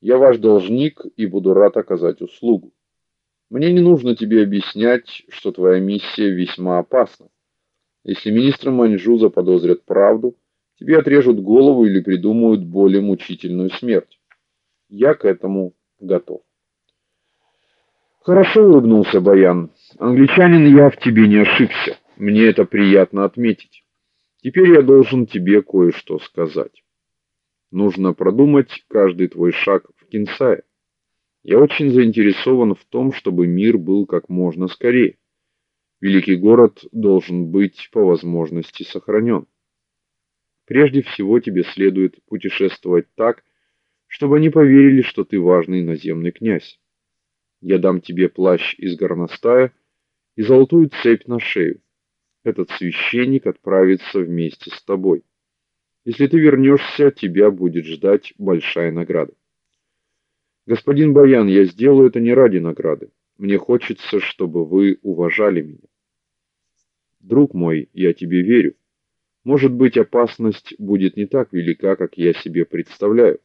Я ваш должник и буду рад оказать услугу. Мне не нужно тебе объяснять, что твоя миссия весьма опасна. Если министры Маньчжу заподозрят правду, тебе отрежут голову или придумают более мучительную смерть. Я к этому готов. Хорошо улыбнулся Баян. Англичанин, я в тебе не ошибся. Мне это приятно отметить. Теперь я должен тебе кое-что сказать. Нужно продумать каждый твой шаг в Кинсае. Я очень заинтересован в том, чтобы мир был как можно скорее. Великий город должен быть по возможности сохранен. Прежде всего тебе следует путешествовать так, чтобы они поверили, что ты важный наземный князь. Я дам тебе плащ из горностая и золотую цепь на шею. Этот священник отправится вместе с тобой. Если ты вернешься, тебя будет ждать большая награда. Господин Баян, я сделаю это не ради награды. Мне хочется, чтобы вы уважали меня. Друг мой, я тебе верю. Может быть, опасность будет не так велика, как я себе представляю.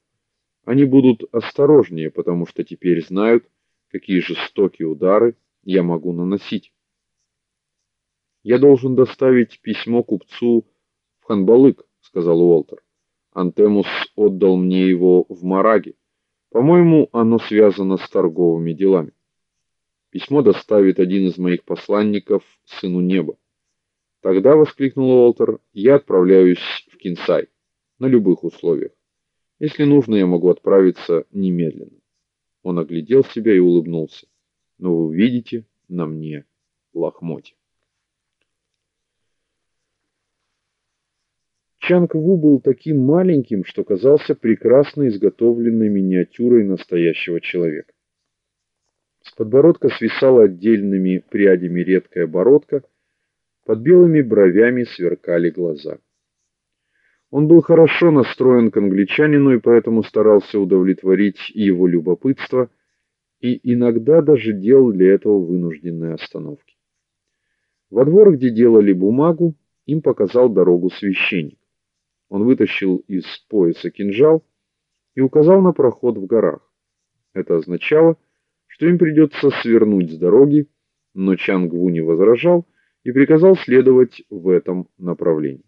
Они будут осторожнее, потому что теперь знают, какие жестокие удары я могу наносить. Я должен доставить письмо купцу в Ханбалык, сказал Уолтер. Антемус отдал мне его в Мараге. По-моему, оно связано с торговыми делами. Письмо доставит один из моих посланников сыну неба. Тогда воскликнул Уолтер: "Я отправляюсь в Кинсай на любых условиях. Если нужно, я могу отправиться немедленно". Он оглядел себя и улыбнулся. "Но вы увидите на мне лохмотья". Чанг Ву был таким маленьким, что казался прекрасно изготовленной миниатюрой настоящего человека. С подбородка свисала отдельными прядями редкая бородка, под белыми бровями сверкали глаза. Он был хорошо настроен к англичанину и поэтому старался удовлетворить его любопытство и иногда даже делал для этого вынужденные остановки. Во двор, где делали бумагу, им показал дорогу священник. Он вытащил из пояса кинжал и указал на проход в горах. Это означало, что им придется свернуть с дороги, но Чангву не возражал и приказал следовать в этом направлении.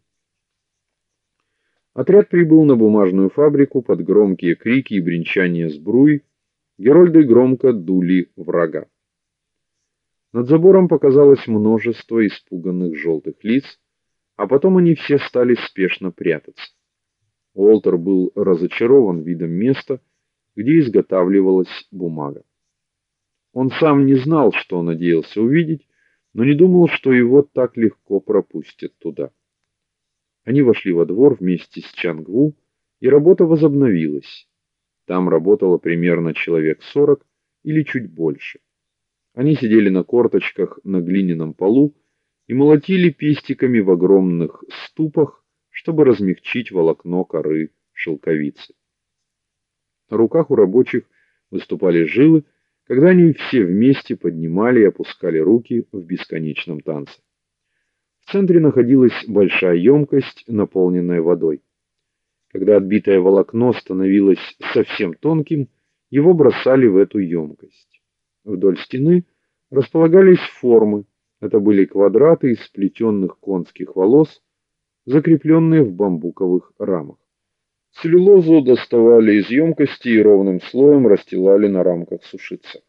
Отряд прибыл на бумажную фабрику под громкие крики и бренчание сбруи. Герольды громко дули врага. Над забором показалось множество испуганных желтых лиц, а потом они все стали спешно прятаться. Уолтер был разочарован видом места, где изготавливалась бумага. Он сам не знал, что надеялся увидеть, но не думал, что его так легко пропустят туда. Они вошли во двор вместе с Чангву, и работа возобновилась. Там работало примерно человек сорок или чуть больше. Они сидели на корточках на глиняном полу и молотили пестиками в огромных ступах, чтобы размягчить волокно коры шелковицы. На руках у рабочих выступали жилы, когда они все вместе поднимали и опускали руки в бесконечном танце. В центре находилась большая емкость, наполненная водой. Когда отбитое волокно становилось совсем тонким, его бросали в эту емкость. Вдоль стены располагались формы, это были квадраты из сплетенных конских волос, закрепленные в бамбуковых рамах. Целлюлозу доставали из емкости и ровным слоем расстилали на рамках сушиться.